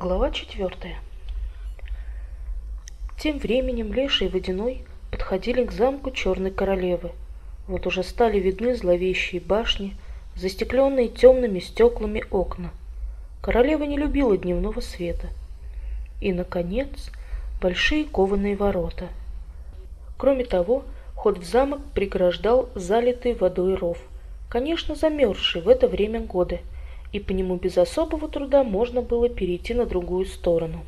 Глава четвертая. Тем временем Леший и Водяной подходили к замку Черной Королевы. Вот уже стали видны зловещие башни, застекленные темными стеклами окна. Королева не любила дневного света. И, наконец, большие кованые ворота. Кроме того, ход в замок преграждал залитый водой ров, конечно, замерзший в это время года – и по нему без особого труда можно было перейти на другую сторону.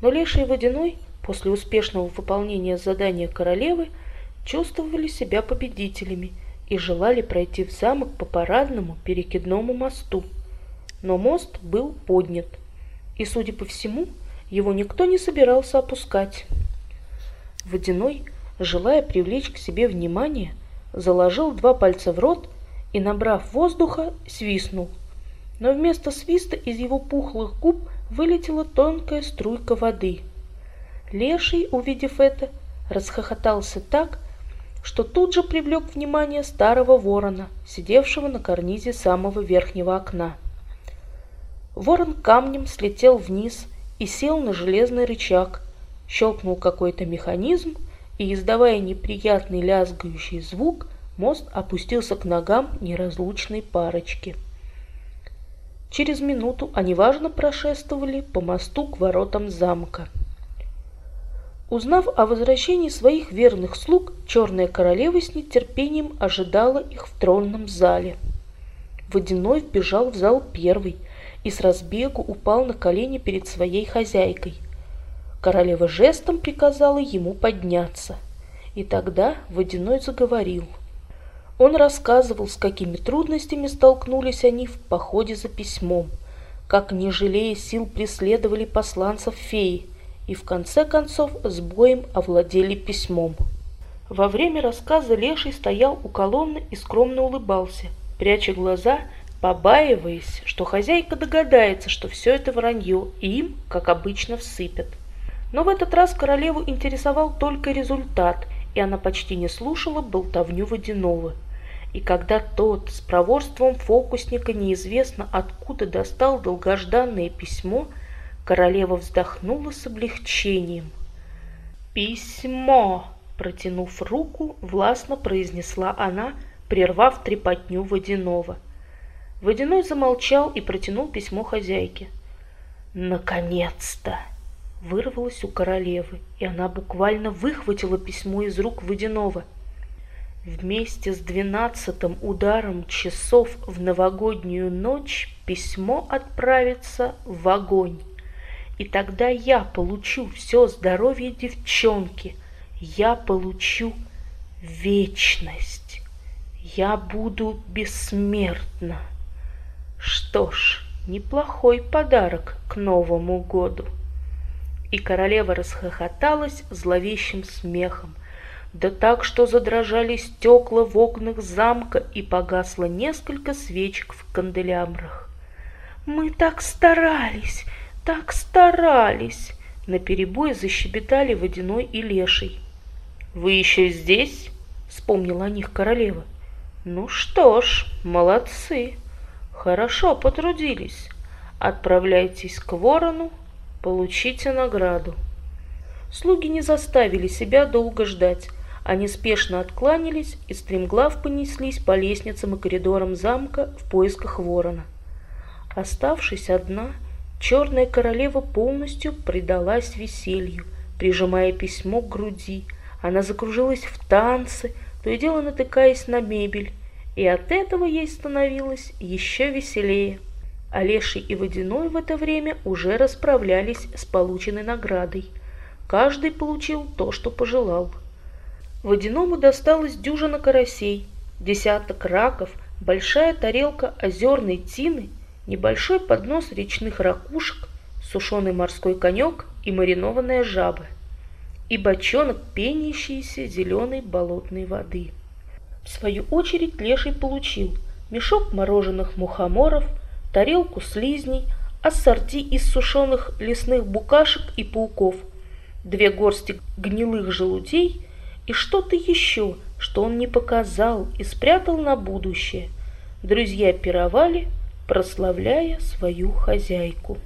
Но Леший и Водяной после успешного выполнения задания королевы чувствовали себя победителями и желали пройти в замок по парадному перекидному мосту. Но мост был поднят, и, судя по всему, его никто не собирался опускать. Водяной, желая привлечь к себе внимание, заложил два пальца в рот и, набрав воздуха, свистнул. Но вместо свиста из его пухлых губ вылетела тонкая струйка воды. Леший, увидев это, расхохотался так, что тут же привлек внимание старого ворона, сидевшего на карнизе самого верхнего окна. Ворон камнем слетел вниз и сел на железный рычаг, щелкнул какой-то механизм и, издавая неприятный лязгающий звук, мост опустился к ногам неразлучной парочки. Через минуту они важно прошествовали по мосту к воротам замка. Узнав о возвращении своих верных слуг, черная королева с нетерпением ожидала их в тронном зале. Водяной вбежал в зал первый и с разбегу упал на колени перед своей хозяйкой. Королева жестом приказала ему подняться, и тогда Водяной заговорил – он рассказывал, с какими трудностями столкнулись они в походе за письмом, как, не жалея сил, преследовали посланцев феи и, в конце концов, с боем овладели письмом. Во время рассказа Леший стоял у колонны и скромно улыбался, пряча глаза, побаиваясь, что хозяйка догадается, что все это вранье, и им, как обычно, всыпят. Но в этот раз королеву интересовал только результат, и она почти не слушала болтовню водяного – и когда тот с проворством фокусника неизвестно откуда достал долгожданное письмо, королева вздохнула с облегчением. «Письмо!» – протянув руку, властно произнесла она, прервав трепотню водяного. Водяной замолчал и протянул письмо хозяйке. «Наконец-то!» вырвалось у королевы, и она буквально выхватила письмо из рук водяного – Вместе с двенадцатым ударом часов в новогоднюю ночь письмо отправится в огонь. И тогда я получу все здоровье девчонки. Я получу вечность. Я буду бессмертна. Что ж, неплохой подарок к Новому году. И королева расхохоталась зловещим смехом – да так, что задрожали стекла в окнах замка и погасло несколько свечек в канделябрах. «Мы так старались, так старались!» Наперебой защебетали водяной и леший. «Вы еще здесь?» — вспомнила о них королева. «Ну что ж, молодцы, хорошо потрудились. Отправляйтесь к ворону, получите награду». Слуги не заставили себя долго ждать. Они спешно откланялись и стремглав понеслись по лестницам и коридорам замка в поисках ворона. Оставшись одна, черная королева полностью предалась веселью, прижимая письмо к груди. Она закружилась в танцы, то и дело натыкаясь на мебель, и от этого ей становилось еще веселее. Олеший и Водяной в это время уже расправлялись с полученной наградой. Каждый получил то, что пожелал – Водяному досталось дюжина карасей, десяток раков, большая тарелка озерной тины, небольшой поднос речных ракушек, сушеный морской конек и маринованная жаба, и бочонок пенящейся зеленой болотной воды. В свою очередь Леший получил мешок мороженых мухоморов, тарелку слизней, ассорти из сушеных лесных букашек и пауков, две горсти гнилых желудей и что-то еще, что он не показал и спрятал на будущее. Друзья пировали, прославляя свою хозяйку.